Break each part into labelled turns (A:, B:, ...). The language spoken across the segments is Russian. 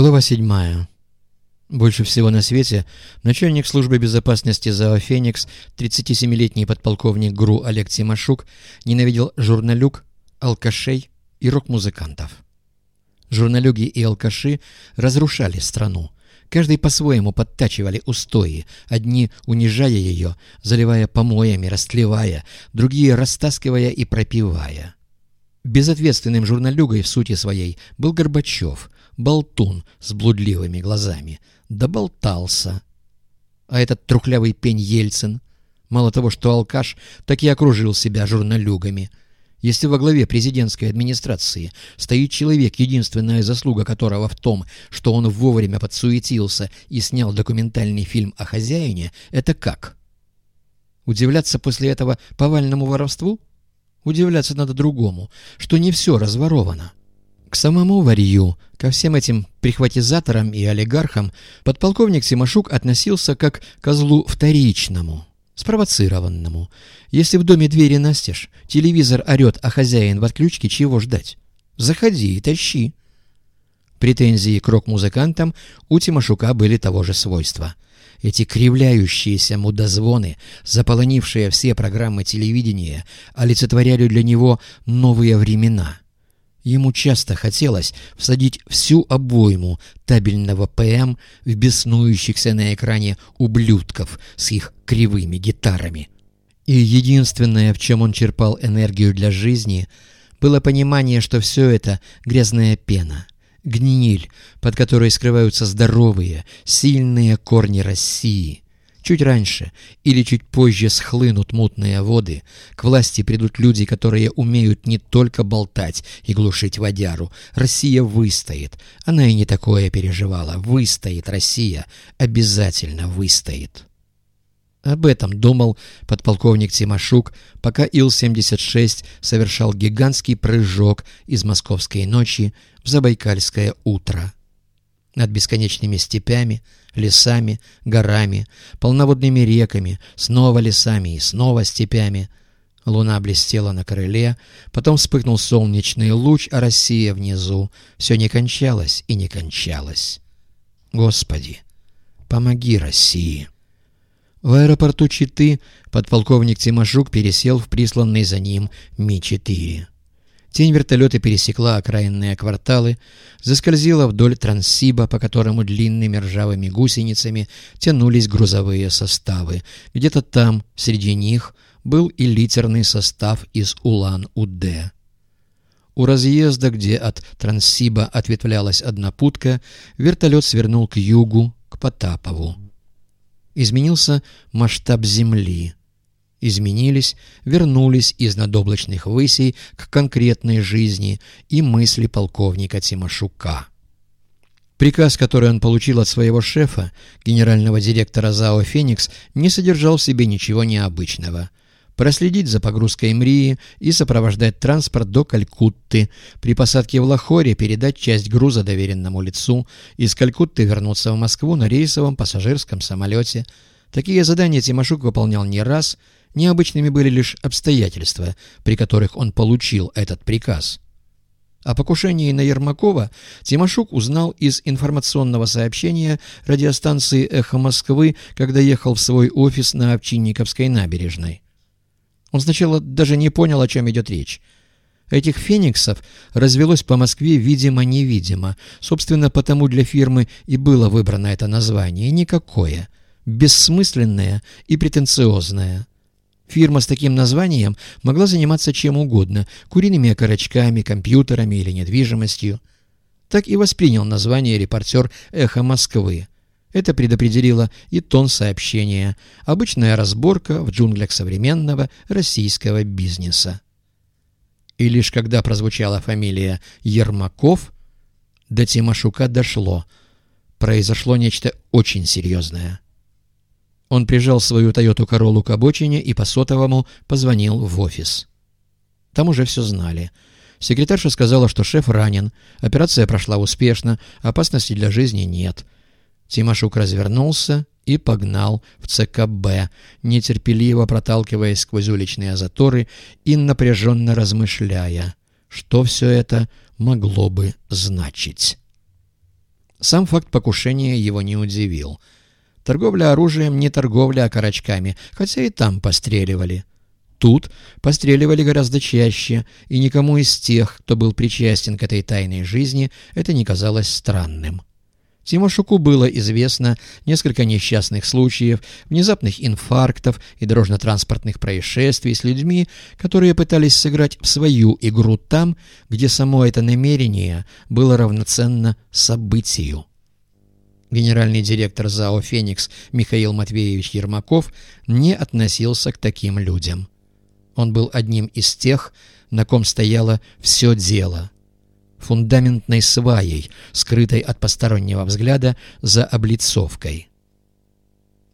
A: Глава 7. Больше всего на свете начальник службы безопасности ЗАО «Феникс», 37-летний подполковник ГРУ Олег Тимошук, ненавидел журналюк, алкашей и рок-музыкантов. Журналюги и алкаши разрушали страну. Каждый по-своему подтачивали устои, одни унижая ее, заливая помоями, растлевая, другие растаскивая и пропивая. Безответственным журналюгой в сути своей был Горбачев – болтун с блудливыми глазами. Доболтался. А этот трухлявый пень Ельцин, мало того, что алкаш, так и окружил себя журналюгами. Если во главе президентской администрации стоит человек, единственная заслуга которого в том, что он вовремя подсуетился и снял документальный фильм о хозяине, это как? Удивляться после этого повальному воровству? Удивляться надо другому, что не все разворовано. К самому варью, ко всем этим прихватизаторам и олигархам, подполковник Симошук относился как к козлу вторичному, спровоцированному. Если в доме двери настежь, телевизор орет, а хозяин в отключке, чего ждать? Заходи и тащи. Претензии к рок-музыкантам у Тимошука были того же свойства. Эти кривляющиеся мудозвоны, заполонившие все программы телевидения, олицетворяли для него новые времена — Ему часто хотелось всадить всю обойму табельного ПМ в беснующихся на экране ублюдков с их кривыми гитарами. И единственное, в чем он черпал энергию для жизни, было понимание, что все это грязная пена, гниль, под которой скрываются здоровые, сильные корни России — Чуть раньше или чуть позже схлынут мутные воды, к власти придут люди, которые умеют не только болтать и глушить водяру. Россия выстоит. Она и не такое переживала. Выстоит Россия. Обязательно выстоит. Об этом думал подполковник Тимошук, пока Ил-76 совершал гигантский прыжок из московской ночи в забайкальское утро над бесконечными степями, лесами, горами, полноводными реками, снова лесами и снова степями. Луна блестела на крыле, потом вспыхнул солнечный луч, а Россия внизу. Все не кончалось и не кончалось. Господи, помоги России! В аэропорту Читы подполковник Тимошук пересел в присланный за ним Ми-4. Тень вертолета пересекла окраинные кварталы, заскользила вдоль Транссиба, по которому длинными ржавыми гусеницами тянулись грузовые составы. Где-то там, среди них, был и литерный состав из Улан-Удэ. У разъезда, где от Транссиба ответвлялась одна путка, вертолет свернул к югу, к Потапову. Изменился масштаб земли — изменились, вернулись из надоблачных высей к конкретной жизни и мысли полковника Тимошука. Приказ, который он получил от своего шефа, генерального директора ЗАО «Феникс», не содержал в себе ничего необычного. Проследить за погрузкой МРИИ и сопровождать транспорт до Калькутты, при посадке в Лахоре передать часть груза доверенному лицу, из Калькутты вернуться в Москву на рейсовом пассажирском самолете. Такие задания Тимошук выполнял не раз – Необычными были лишь обстоятельства, при которых он получил этот приказ. О покушении на Ермакова Тимошук узнал из информационного сообщения радиостанции «Эхо Москвы», когда ехал в свой офис на Овчинниковской набережной. Он сначала даже не понял, о чем идет речь. Этих «фениксов» развелось по Москве видимо-невидимо. Собственно, потому для фирмы и было выбрано это название. Никакое. Бессмысленное и претенциозное. Фирма с таким названием могла заниматься чем угодно – куриными окорочками, компьютерами или недвижимостью. Так и воспринял название репортер «Эхо Москвы». Это предопределило и тон сообщения – обычная разборка в джунглях современного российского бизнеса. И лишь когда прозвучала фамилия Ермаков, до Тимошука дошло – произошло нечто очень серьезное – он прижал свою «Тойоту Короллу» к обочине и по сотовому позвонил в офис. Там уже все знали. Секретарша сказала, что шеф ранен, операция прошла успешно, опасности для жизни нет. Тимошук развернулся и погнал в ЦКБ, нетерпеливо проталкиваясь сквозь уличные заторы и напряженно размышляя, что все это могло бы значить. Сам факт покушения его не удивил. Торговля оружием не торговля окорочками, хотя и там постреливали. Тут постреливали гораздо чаще, и никому из тех, кто был причастен к этой тайной жизни, это не казалось странным. Тимошуку было известно несколько несчастных случаев, внезапных инфарктов и дорожно-транспортных происшествий с людьми, которые пытались сыграть в свою игру там, где само это намерение было равноценно событию. Генеральный директор ЗАО «Феникс» Михаил Матвеевич Ермаков не относился к таким людям. Он был одним из тех, на ком стояло все дело – фундаментной сваей, скрытой от постороннего взгляда за облицовкой.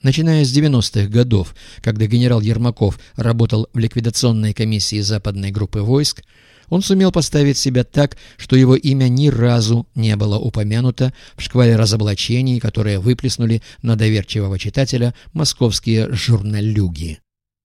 A: Начиная с 90-х годов, когда генерал Ермаков работал в ликвидационной комиссии западной группы войск, он сумел поставить себя так, что его имя ни разу не было упомянуто в шквале разоблачений, которые выплеснули на доверчивого читателя московские журналюги.